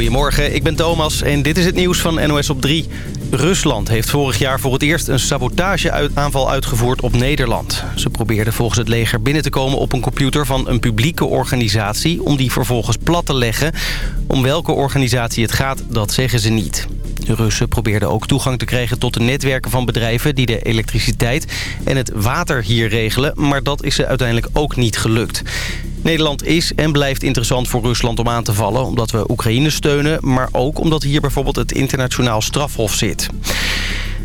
Goedemorgen, ik ben Thomas en dit is het nieuws van NOS op 3. Rusland heeft vorig jaar voor het eerst een sabotageaanval uitgevoerd op Nederland. Ze probeerden volgens het leger binnen te komen op een computer van een publieke organisatie... om die vervolgens plat te leggen. Om welke organisatie het gaat, dat zeggen ze niet. De Russen probeerden ook toegang te krijgen tot de netwerken van bedrijven... die de elektriciteit en het water hier regelen. Maar dat is ze uiteindelijk ook niet gelukt. Nederland is en blijft interessant voor Rusland om aan te vallen... omdat we Oekraïne steunen, maar ook omdat hier bijvoorbeeld het internationaal strafhof zit.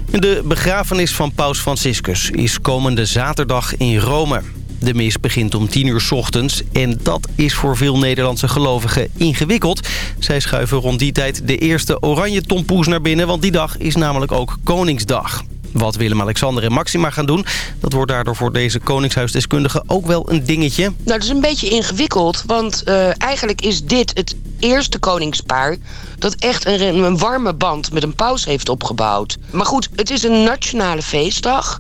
De begrafenis van paus Franciscus is komende zaterdag in Rome. De mis begint om 10 uur s ochtends en dat is voor veel Nederlandse gelovigen ingewikkeld. Zij schuiven rond die tijd de eerste oranje tompoes naar binnen... want die dag is namelijk ook Koningsdag. Wat Willem-Alexander en Maxima gaan doen... dat wordt daardoor voor deze koningshuisdeskundige ook wel een dingetje. Nou, dat is een beetje ingewikkeld, want uh, eigenlijk is dit het eerste koningspaar... dat echt een, een warme band met een paus heeft opgebouwd. Maar goed, het is een nationale feestdag...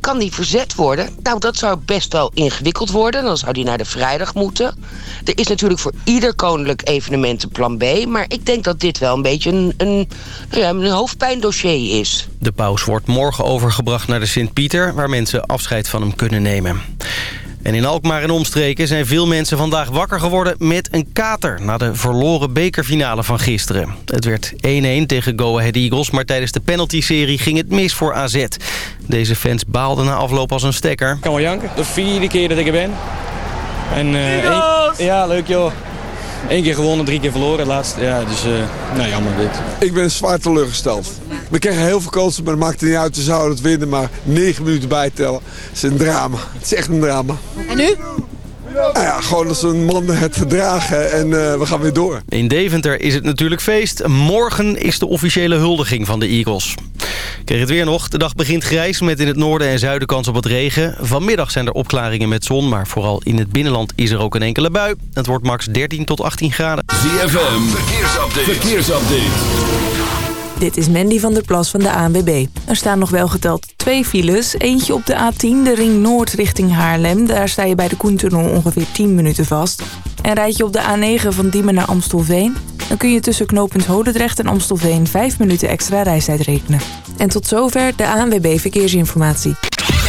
Kan die verzet worden? Nou, dat zou best wel ingewikkeld worden. Dan zou die naar de vrijdag moeten. Er is natuurlijk voor ieder koninklijk evenement een plan B. Maar ik denk dat dit wel een beetje een, een, een hoofdpijndossier is. De paus wordt morgen overgebracht naar de Sint-Pieter... waar mensen afscheid van hem kunnen nemen. En in Alkmaar en omstreken zijn veel mensen vandaag wakker geworden met een kater... na de verloren bekerfinale van gisteren. Het werd 1-1 tegen Go Ahead Eagles, maar tijdens de penalty-serie ging het mis voor AZ. Deze fans baalden na afloop als een stekker. Ik kan wel janken. De vierde keer dat ik er ben. En, uh, ja, leuk joh. Eén keer gewonnen, drie keer verloren. Laatst, ja, dus uh, nou jammer dit. Ik ben zwaar teleurgesteld. We kregen heel veel kansen, maar het maakte niet uit. Ze zouden het winnen, maar negen minuten bijtellen. Het is een drama. Het is echt een drama. En nu? Nou ja, gewoon als een man het dragen en uh, we gaan weer door. In Deventer is het natuurlijk feest. Morgen is de officiële huldiging van de Eagles. Kreeg het weer nog. De dag begint grijs met in het noorden en zuiden kans op wat regen. Vanmiddag zijn er opklaringen met zon, maar vooral in het binnenland is er ook een enkele bui. Het wordt max 13 tot 18 graden. ZFM, verkeersupdate. verkeersupdate. Dit is Mandy van der Plas van de ANWB. Er staan nog wel geteld twee files. Eentje op de A10, de ring noord richting Haarlem. Daar sta je bij de Koentunnel ongeveer 10 minuten vast. En rijd je op de A9 van Diemen naar Amstelveen... dan kun je tussen knooppunt Hodendrecht en Amstelveen 5 minuten extra reistijd rekenen. En tot zover de ANWB Verkeersinformatie.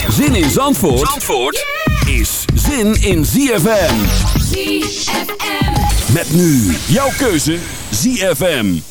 Zin in Zandvoort, Zandvoort is zin in ZFM. ZFM. Met nu jouw keuze ZFM.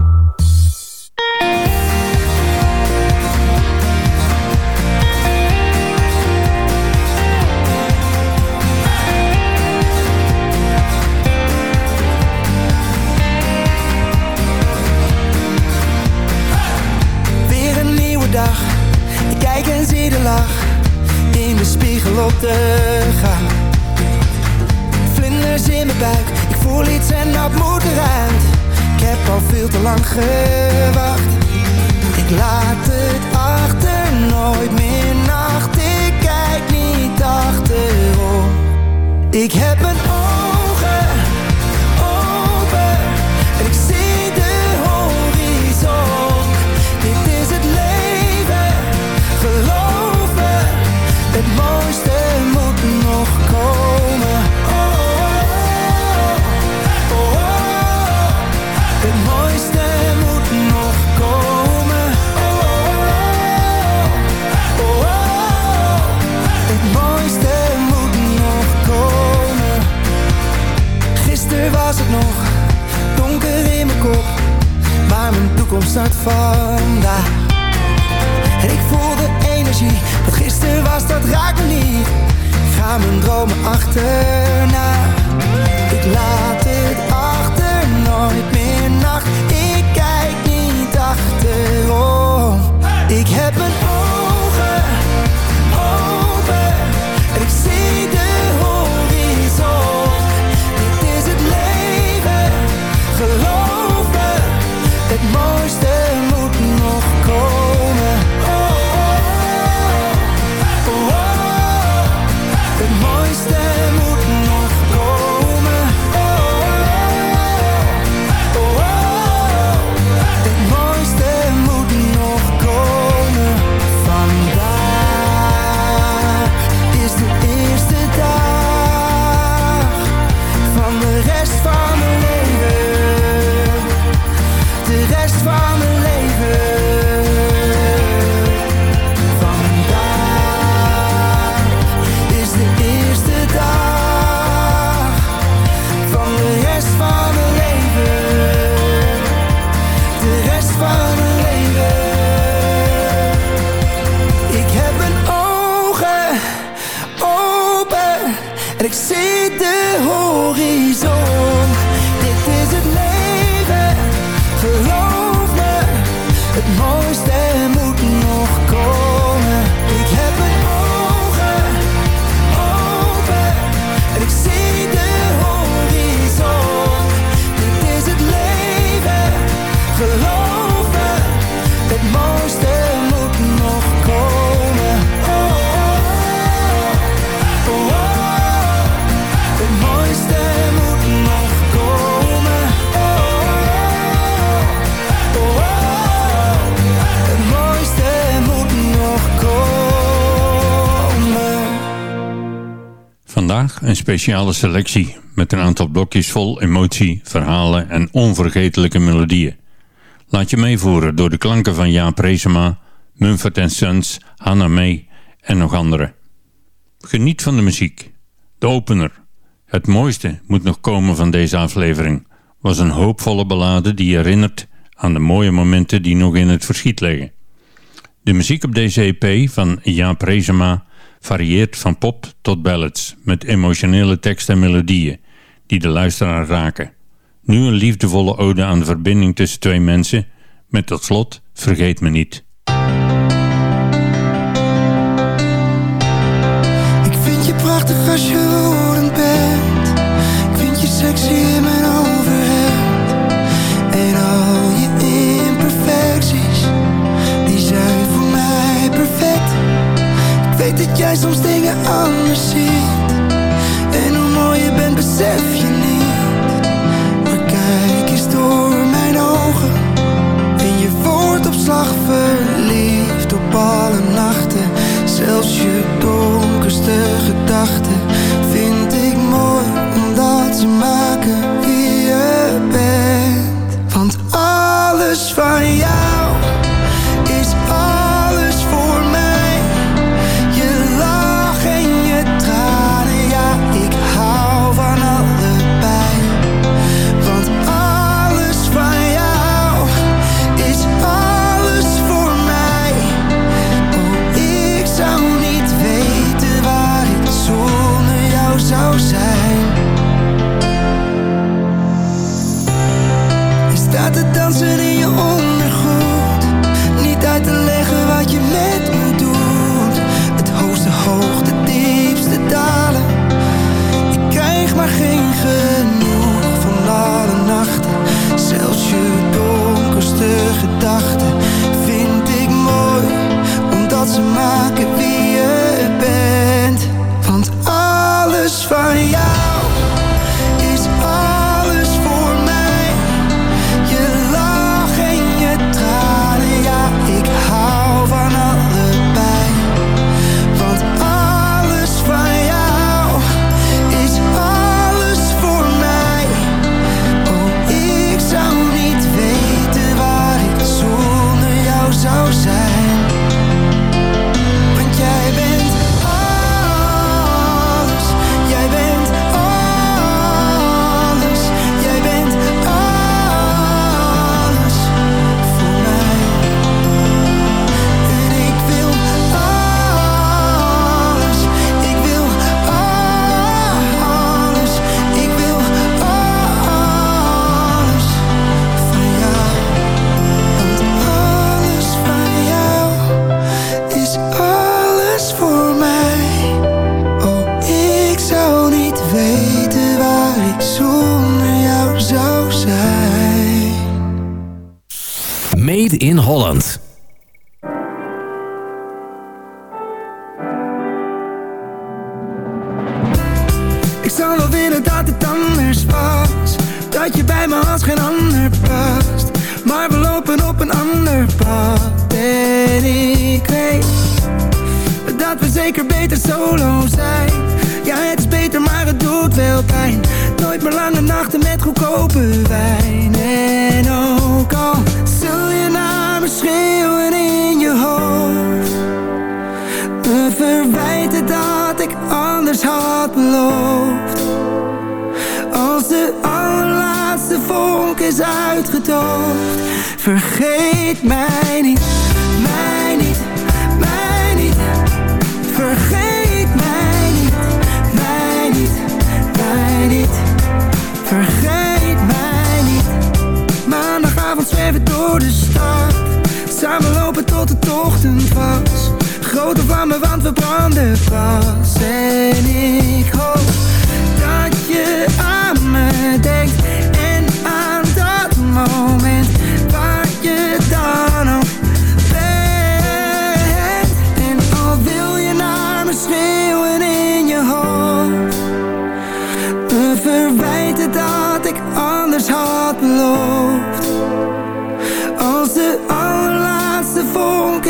Gang. Vlinders in mijn buik, ik voel iets en dat moet eruit. Ik heb al veel te lang gewacht. Ik laat het achter, nooit meer Een speciale selectie met een aantal blokjes vol emotie, verhalen en onvergetelijke melodieën. Laat je meevoeren door de klanken van Jaap Reesema, Mumford Sons, Hannah May en nog anderen. Geniet van de muziek. De opener. Het mooiste moet nog komen van deze aflevering. Was een hoopvolle ballade die herinnert aan de mooie momenten die nog in het verschiet liggen. De muziek op deze EP van Jaap Reesema varieert van pop tot ballads met emotionele teksten en melodieën die de luisteraar raken. Nu een liefdevolle ode aan de verbinding tussen twee mensen met tot slot Vergeet me niet. Ik vind je prachtig als je woedend bent. Ik vind je sexy dat jij soms dingen anders ziet. En hoe mooi je bent, besef je niet. Maar kijk eens door mijn ogen. En je wordt op slag verliefd op alle nachten. Zelfs je donkerste gedachten vind ik mooi, omdat ze maken wie je bent. Want alles van jou je donkerste gedachten vind ik mooi, omdat ze maken wie je bent. Want alles van jou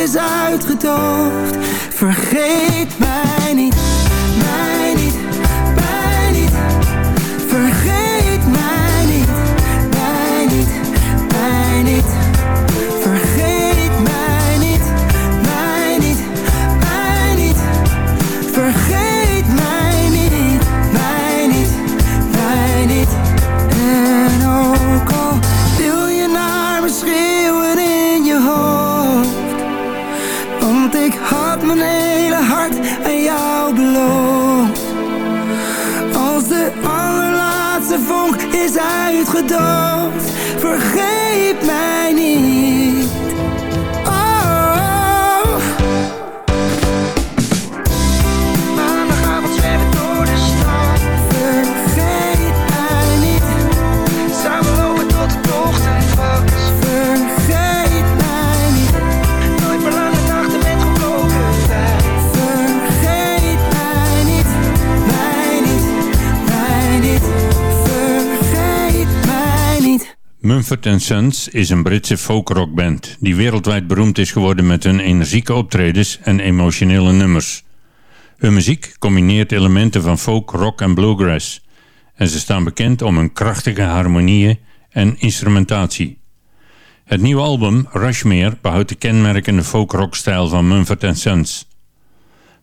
is uitgedoofd. Vergeet mij. Mumford Sons is een Britse folkrockband die wereldwijd beroemd is geworden met hun energieke optredens en emotionele nummers. Hun muziek combineert elementen van folk, rock en bluegrass en ze staan bekend om hun krachtige harmonieën en instrumentatie. Het nieuwe album Rushmere behoudt de kenmerkende folkrockstijl van Mumford Sons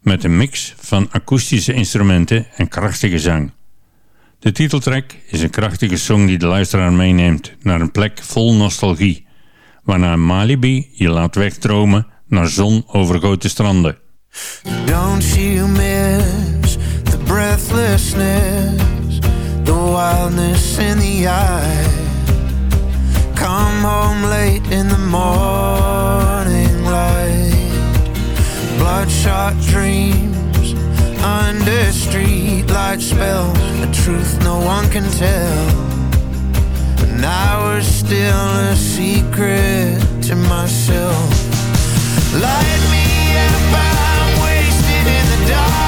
met een mix van akoestische instrumenten en krachtige zang. De titeltrack is een krachtige song die de luisteraar meeneemt naar een plek vol nostalgie. Waarna Malibu je laat wegdromen naar zon overgoten stranden. Don't you miss the breathlessness, the wildness in the eye. Come home late in the morning light, bloodshot dreams. under streetlight spells A truth no one can tell. And I was still a secret to myself. Light me up, I'm wasted in the dark.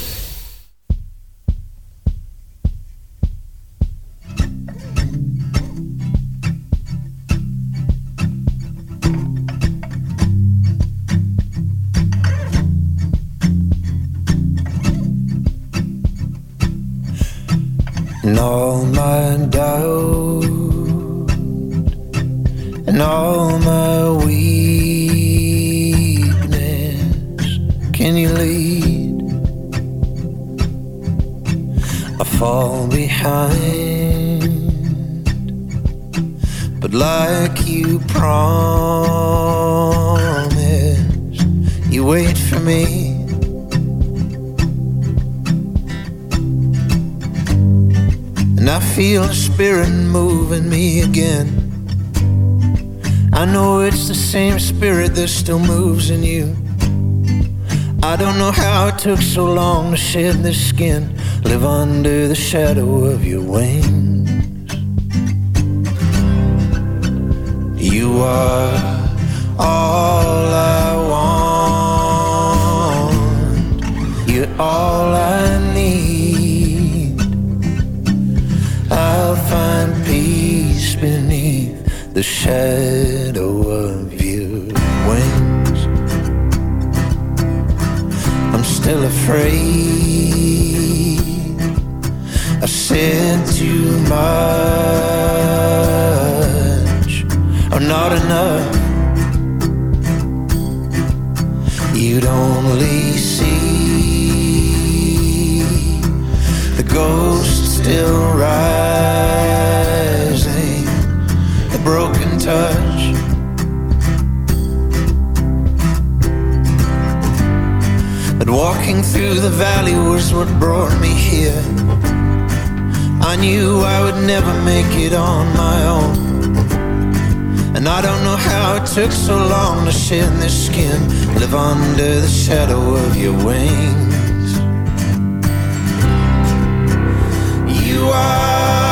Fall behind, but like you promised, you wait for me. And I feel a spirit moving me again. I know it's the same spirit that still moves in you. I don't know how it took so long to shed this skin, live under the shadow of your wings. You are all I want, you're all I need. I'll find peace beneath the shadow of your wings. I'm still afraid. Said too much, or not enough. You'd only see the ghost still rising, a broken touch. But walking through the valley was what brought me here. I knew I would never make it on my own. And I don't know how it took so long to shed this skin, live under the shadow of your wings. You are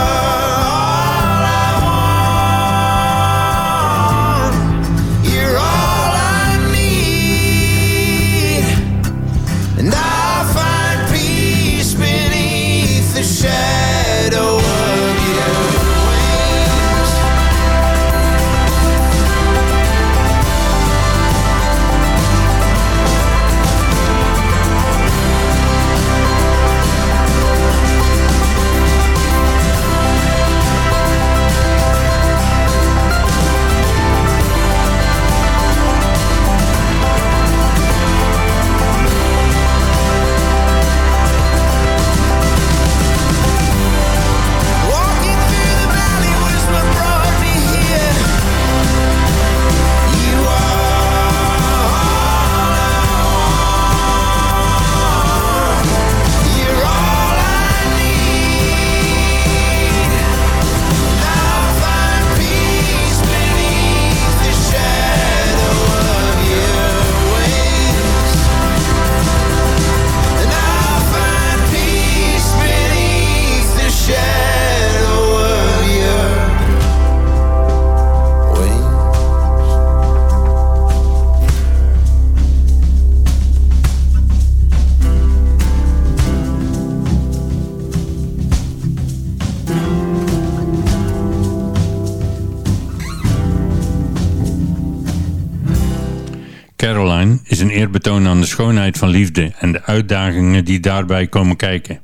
schoonheid van liefde en de uitdagingen die daarbij komen kijken.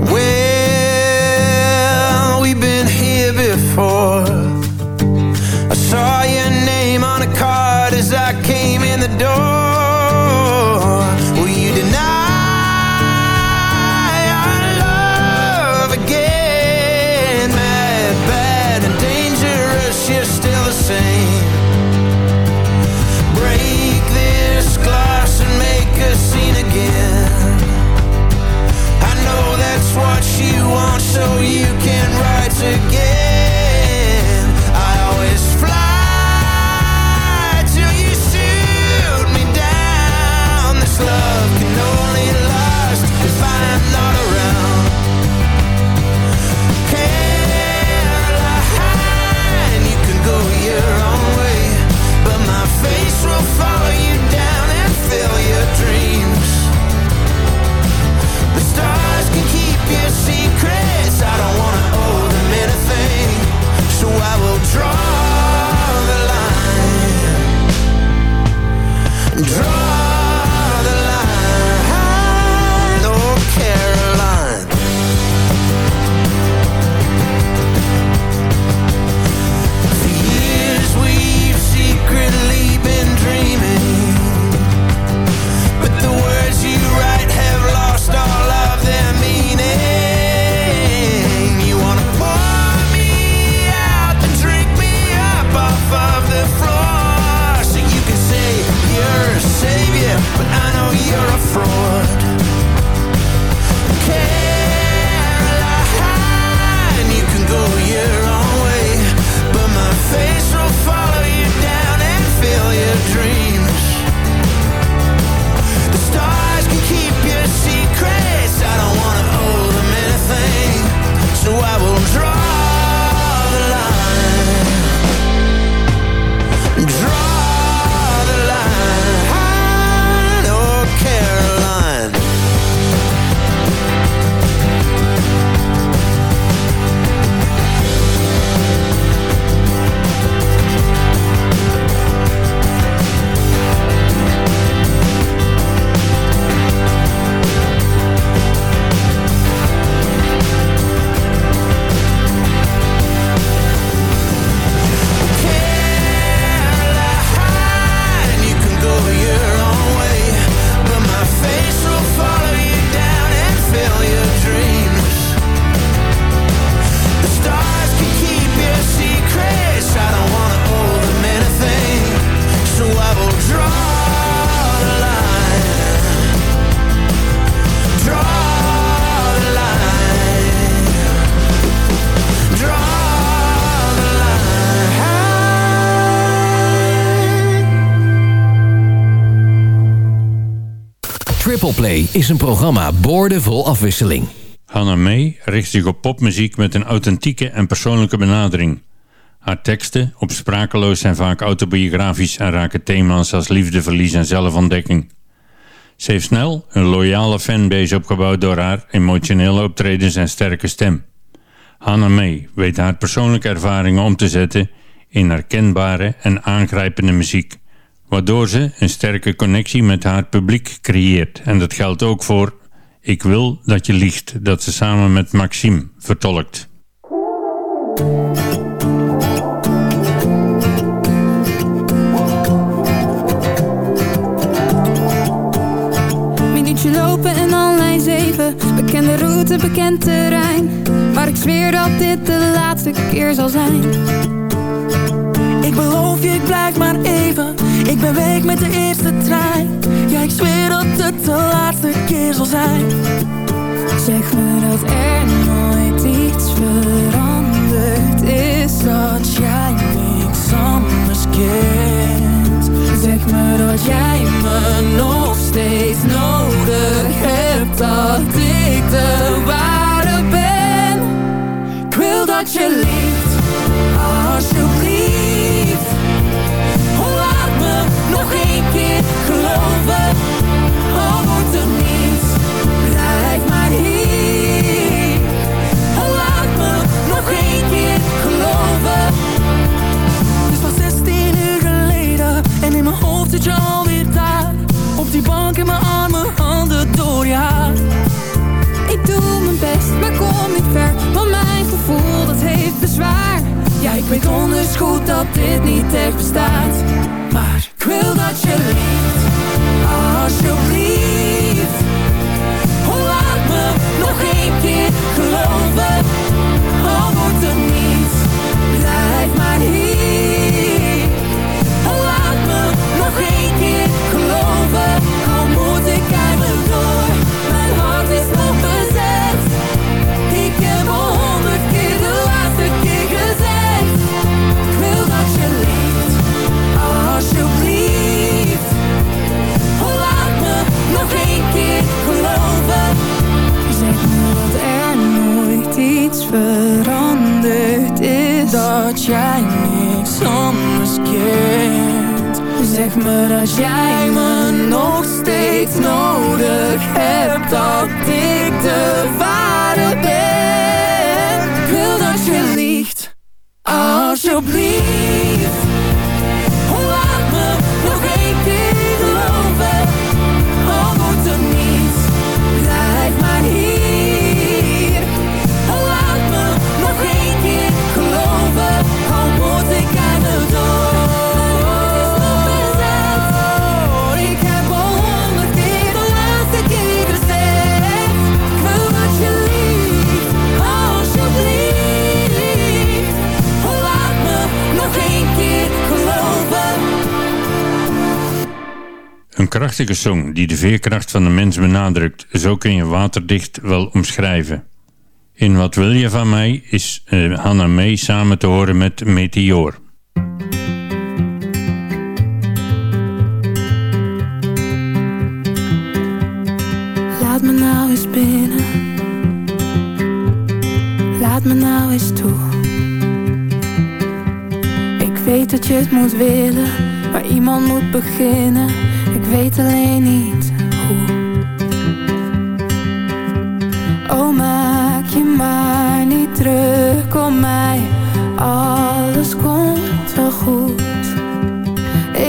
Well, we've been here before. I saw your name on a card as I Play is een programma boordevol afwisseling. Hannah May richt zich op popmuziek met een authentieke en persoonlijke benadering. Haar teksten, op sprakeloos, zijn vaak autobiografisch en raken thema's als liefdeverlies en zelfontdekking. Ze heeft snel een loyale fanbase opgebouwd door haar emotionele optredens en sterke stem. Hannah May weet haar persoonlijke ervaringen om te zetten in herkenbare en aangrijpende muziek, waardoor ze een sterke connectie met haar publiek creëert. En dat geldt ook voor Ik wil dat je liegt, dat ze samen met Maxime vertolkt. Minuutje lopen en lijn 7 Bekende route, bekend terrein Maar ik zweer dat dit de laatste keer zal zijn Beloof je, ik blijf maar even. Ik ben weg met de eerste trein. Ja, ik zweer dat het de laatste keer zal zijn. Zeg me dat er nooit iets veranderd is Dat jij niks anders kent. Zeg me dat jij me nog steeds nodig hebt Dat ik de ware ben. Ik wil dat je Alsjeblieft keer geloven Al wordt er niets. Blijf maar hier. Laat me nog één keer geloven. Het is pas 16 uur geleden En in mijn hoofd zit je alweer daar. Op die bank in mijn armen, handen door je Ik doe mijn best, maar kom niet ver Want mijn gevoel, dat heeft bezwaar. Ja, ik weet donders goed dat dit niet echt bestaat Maar ik wil dat je iets veranderd is. Dat jij niks anders kent Zeg me dat jij me nog steeds nodig hebt Dat ik de ware ben. Ik wil dat je liegt? Alsjeblieft Een krachtige song die de veerkracht van de mens benadrukt. Zo kun je waterdicht wel omschrijven. In Wat wil je van mij is uh, Hannah May samen te horen met Meteor. Laat me nou eens binnen Laat me nou eens toe Ik weet dat je het moet willen Maar iemand moet beginnen Ik weet alleen niet hoe Oh maak je maar niet druk om mij Alles komt wel goed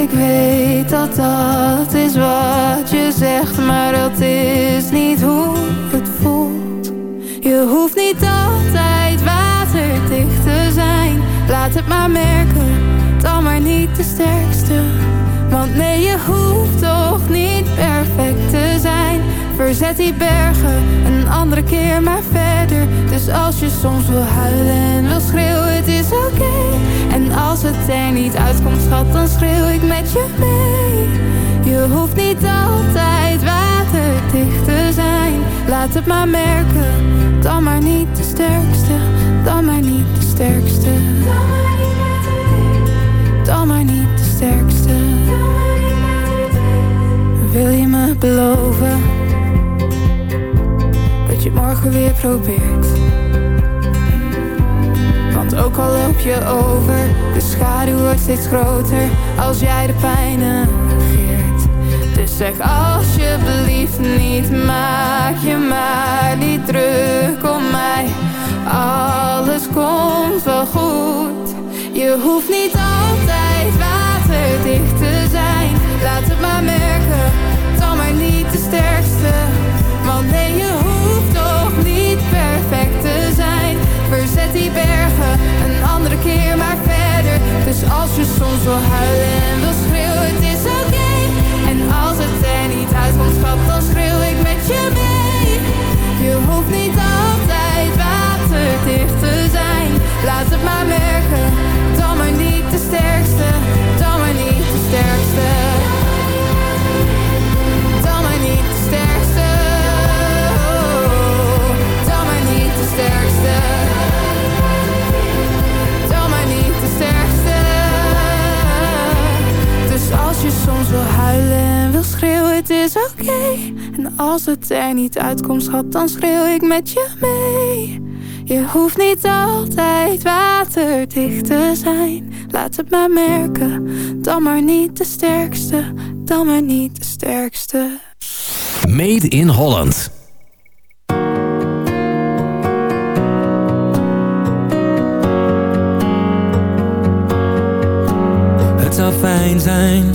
ik weet dat dat is wat je zegt, maar dat is niet hoe het voelt. Je hoeft niet altijd waterdicht te zijn. Laat het maar merken, dan maar niet de sterkste. Verzet die bergen, een andere keer maar verder. Dus als je soms wil huilen en wil schreeuwen, het is oké. En als het er niet uitkomt, schat, dan schreeuw ik met je mee. Je hoeft niet altijd waterdicht te zijn. Laat het maar merken, dan maar niet de sterkste. Dan maar niet de sterkste. Dan maar niet de sterkste. Wil je me beloven? Morgen weer probeert. Want ook al loop je over, de schaduw wordt steeds groter als jij de pijn negeert. Dus zeg alsjeblieft niet, maak je maar niet druk om mij. Alles komt wel goed, je hoeft niet altijd waterdicht te zijn. Laat het maar merken, dan maar niet de sterkste. Want nee, je hoeft niet perfect te zijn. Verzet die bergen, een andere keer maar verder. Dus als je soms wil huilen en wil schreeuwen, het is oké. En als het er niet uitkomt, schat, dan schreeuw ik met je mee. Je hoeft niet altijd waterdicht te zijn. Laat het maar merken, dan maar niet de sterkste. Soms wil huilen en wil schreeuwen, het is oké. En als het er niet uitkomt, schat, dan schreeuw ik met je mee. Je hoeft niet altijd waterdicht te zijn. Laat het maar merken, dan maar niet de sterkste. Dan maar niet de sterkste. Made in Holland. Het zou fijn zijn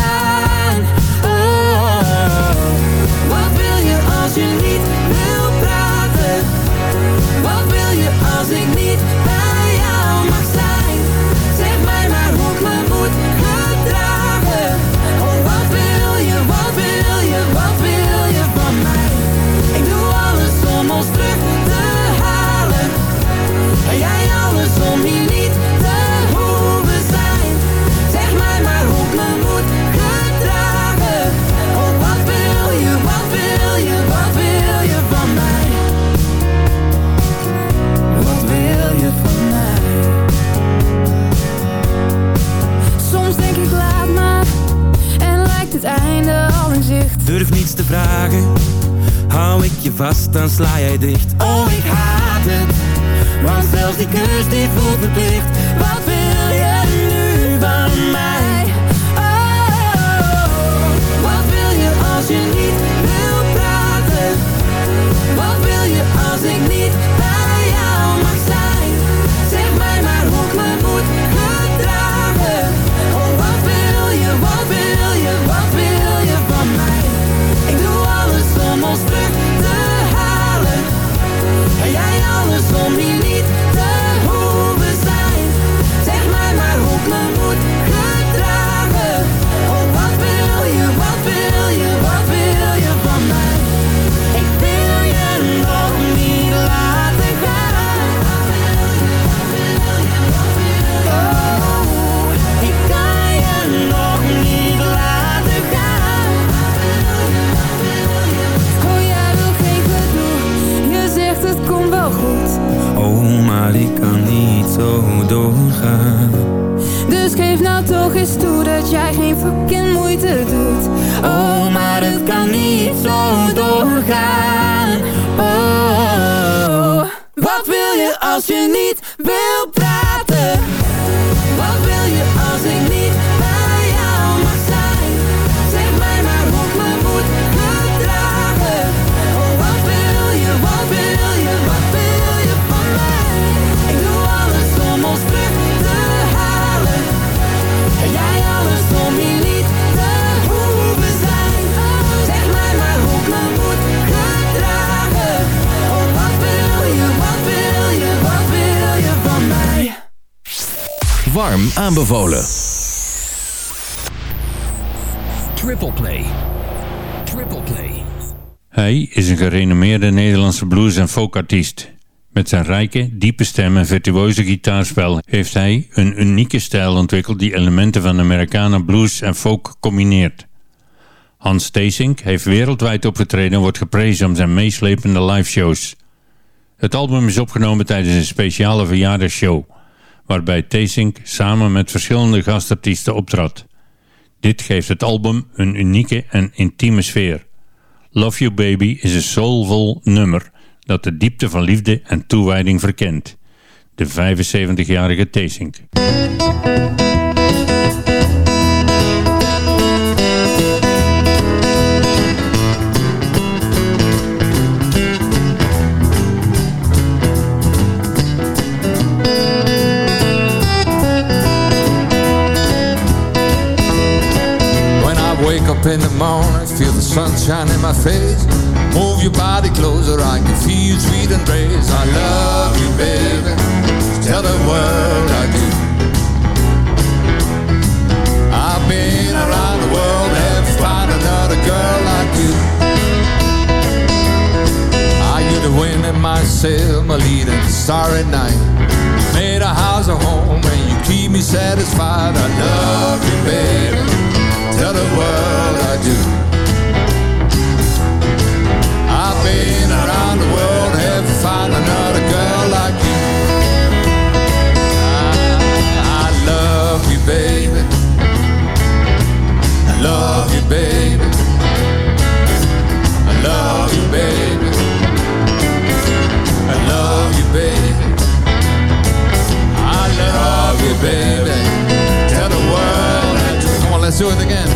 Hou ik je vast, dan sla jij dicht. Oh, ik haat het. Want zelfs die kus die voelt verplicht. Wat wil je nu van mij? Oh, wat wil je als je niet aanbevolen. Triple Play. Triple Play. Hij is een gerenommeerde Nederlandse blues- en folkartiest. Met zijn rijke, diepe stem en virtuoze gitaarspel heeft hij een unieke stijl ontwikkeld die elementen van Americana blues en folk combineert. Hans Teesink heeft wereldwijd opgetreden en wordt geprezen om zijn meeslepende liveshows. Het album is opgenomen tijdens een speciale verjaardagsshow, waarbij Teesink samen met verschillende gastartiesten optrad. Dit geeft het album een unieke en intieme sfeer. Love You Baby is een soulvol nummer dat de diepte van liefde en toewijding verkent. De 75-jarige Teesink. Up in the morning, feel the sunshine in my face. Move your body closer, I can feel you sweet and praise. I love you, baby. Tell the world I do. I've been around the world, haven't found another girl like you. Are you the wind in my sail, my leading star at night? Made a house a home, and you keep me satisfied. I love you, baby. Tell the world I do. I've been around the world, haven't found another girl like you. I, I love you, baby. I love you, baby. I love you, baby. I love you, baby. Let's do it again.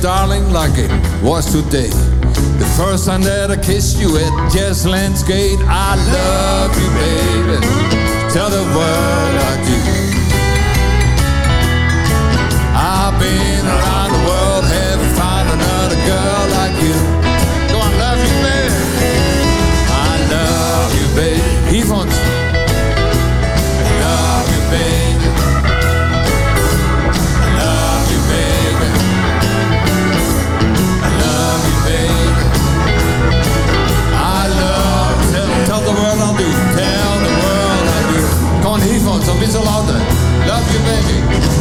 Darling, like it was today. The first time that I kissed you at Jazzlands Gate. I love you, baby. Tell the world I do. I've been around the world, haven't found another girl like you. Go on, love you, baby. I love you, baby. Yvonne. I Switzerland. Love you, baby.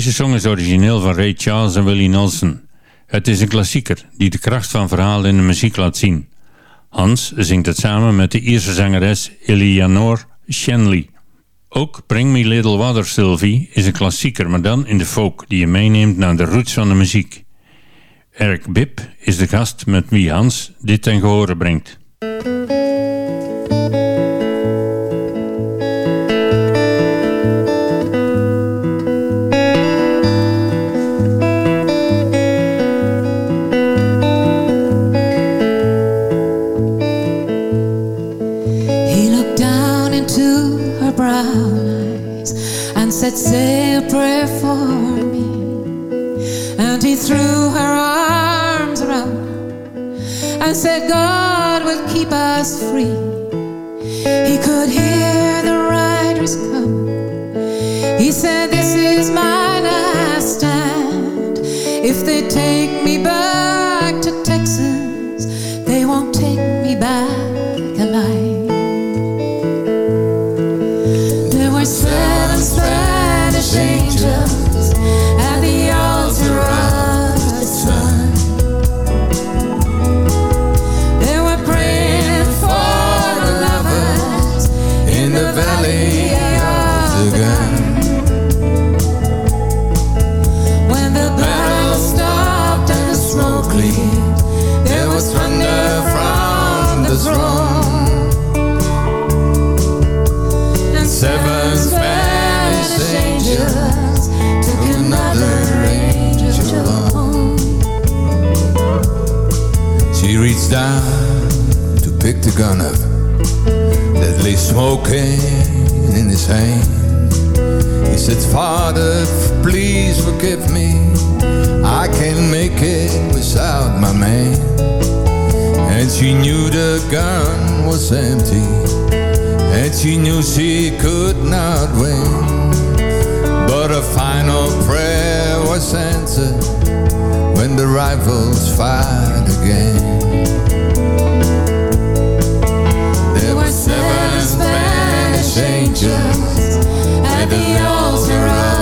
Deze song is origineel van Ray Charles en Willie Nelson. Het is een klassieker die de kracht van verhalen in de muziek laat zien. Hans zingt het samen met de Ierse zangeres Eleanor Shenley. Ook Bring Me Little Water Sylvie is een klassieker, maar dan in de folk die je meeneemt naar de roots van de muziek. Eric Bibb is de gast met wie Hans dit ten gehore brengt. Said, Say a prayer for me. And he threw her arms around and said, God will keep us free. He could hear the riders come. He said, This is my last stand. If they take me back down to pick the gun up that lay smoking in his hand. He said, Father, please forgive me. I can't make it without my man. And she knew the gun was empty. And she knew she could not win. But a final prayer was answered when the rivals fired again. Angels at the altar of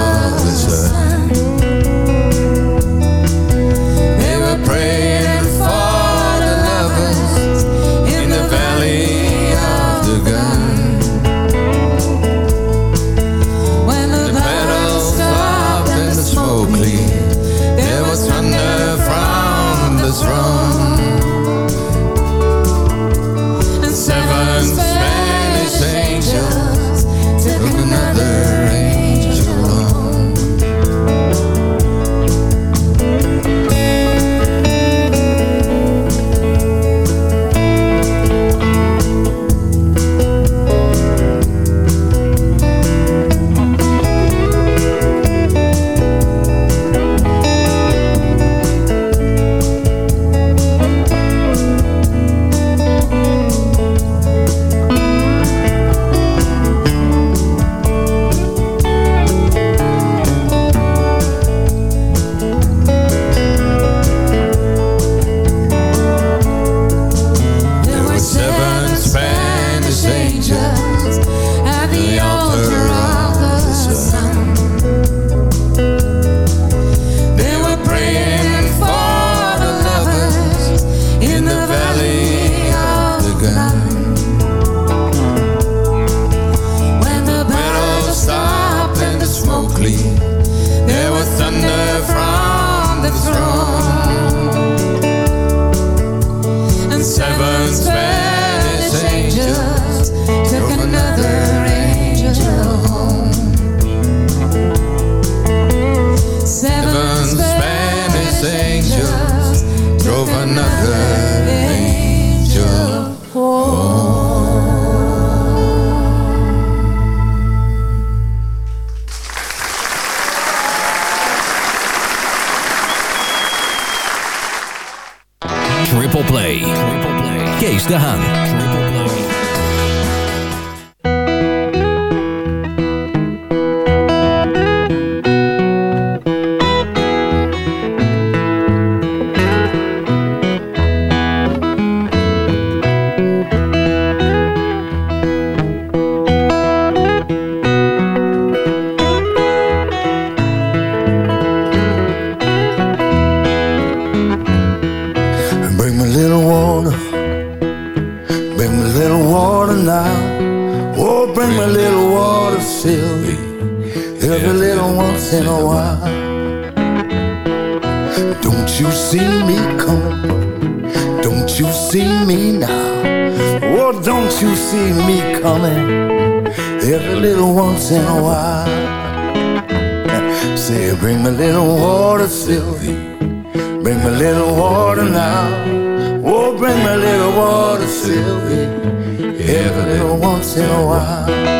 in a while.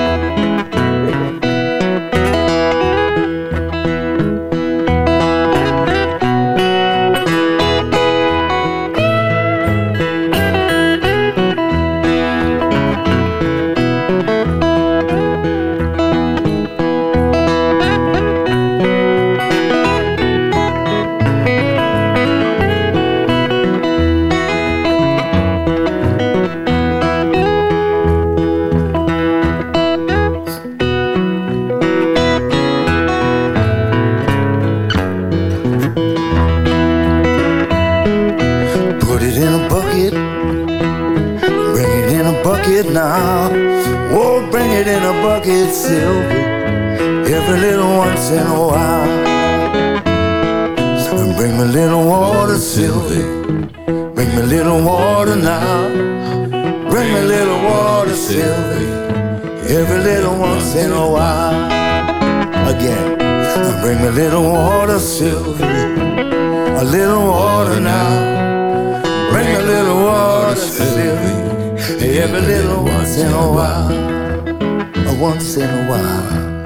Every little once in a while. So bring me a little water, Sylvie. Bring me a little water now. Bring me a little water, Sylvie. Every little once in a while. Again. Bring me a little water, Sylvie. A little water now. Bring a little water, Sylvie. Every little once in a while. A once in a while.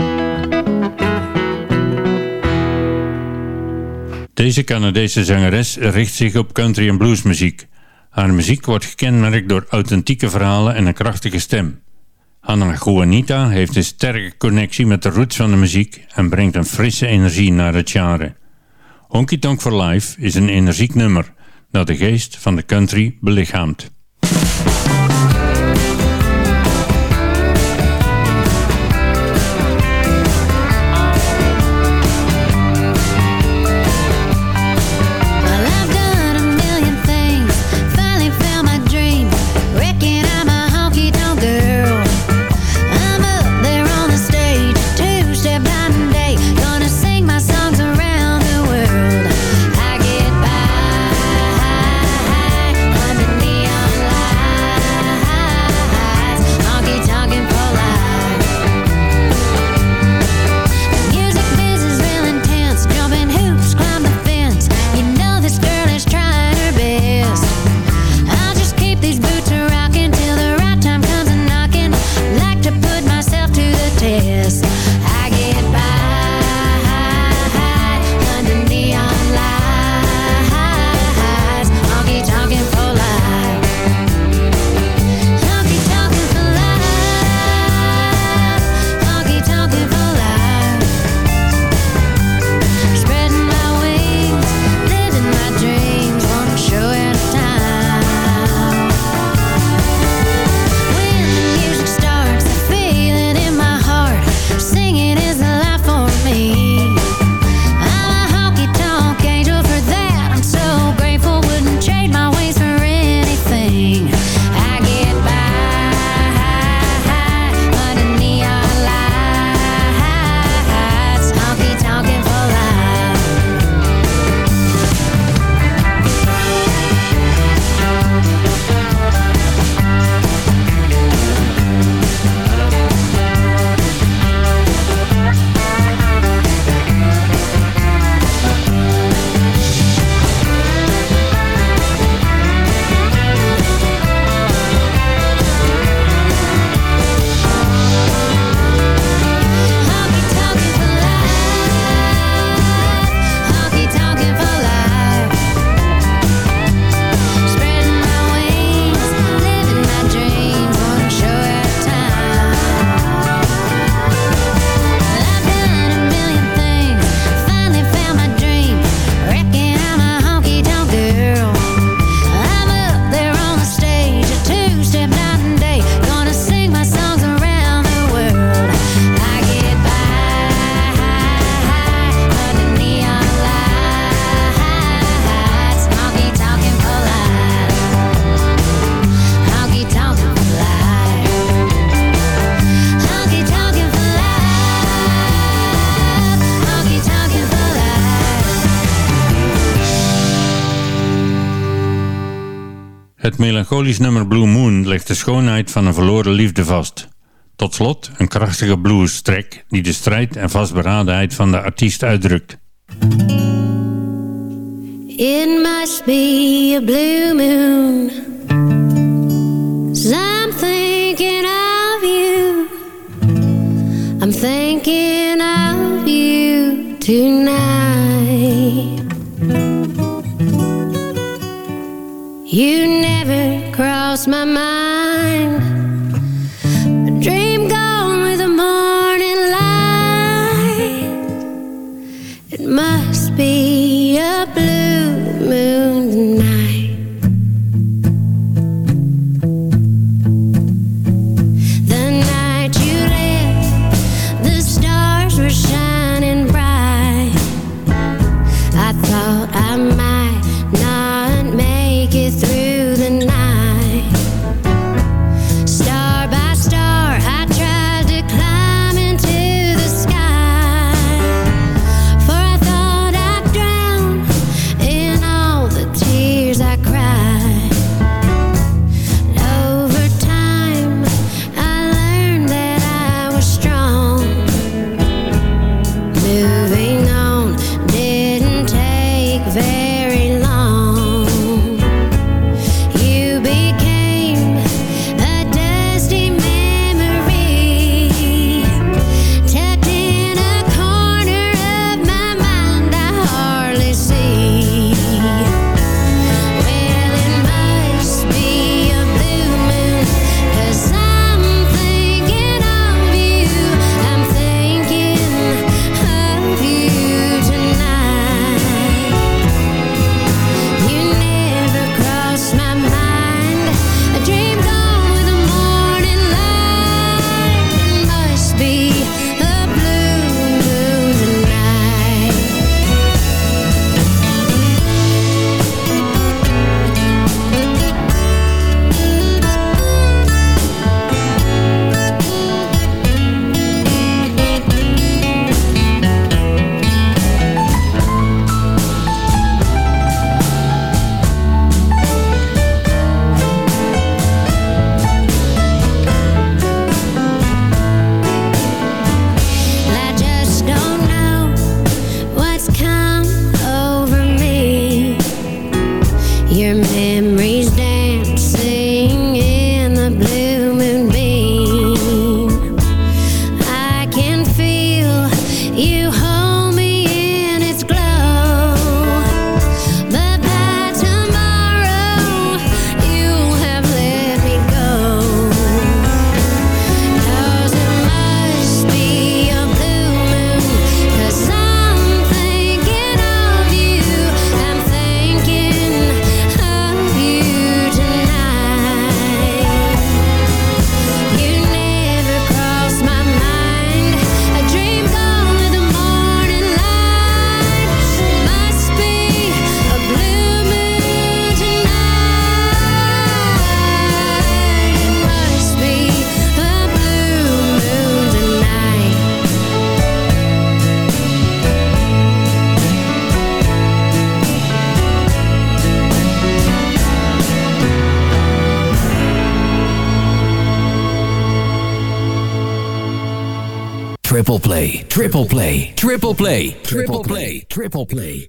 Deze Canadese zangeres richt zich op country en bluesmuziek. Haar muziek wordt gekenmerkt door authentieke verhalen en een krachtige stem. Hannah Juanita heeft een sterke connectie met de roots van de muziek en brengt een frisse energie naar het jaren. Honky Tonk for Life is een energiek nummer dat de geest van de country belichaamt. melancholisch nummer Blue Moon legt de schoonheid van een verloren liefde vast. Tot slot een krachtige blues track die de strijd en vastberadenheid van de artiest uitdrukt. It be a blue moon I'm thinking of you I'm thinking of you tonight You lost my mind. A dream gone with the morning light. It must be a blue moon.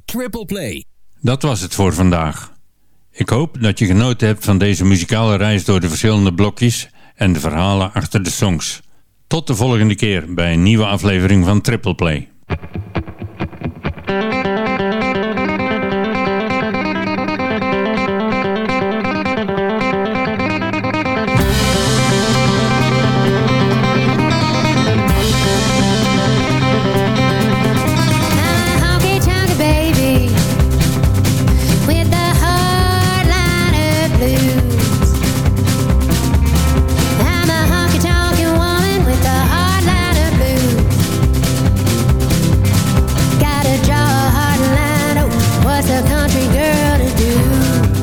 Triple Play. Dat was het voor vandaag. Ik hoop dat je genoten hebt van deze muzikale reis door de verschillende blokjes en de verhalen achter de songs. Tot de volgende keer bij een nieuwe aflevering van Triple Play. country girl to do.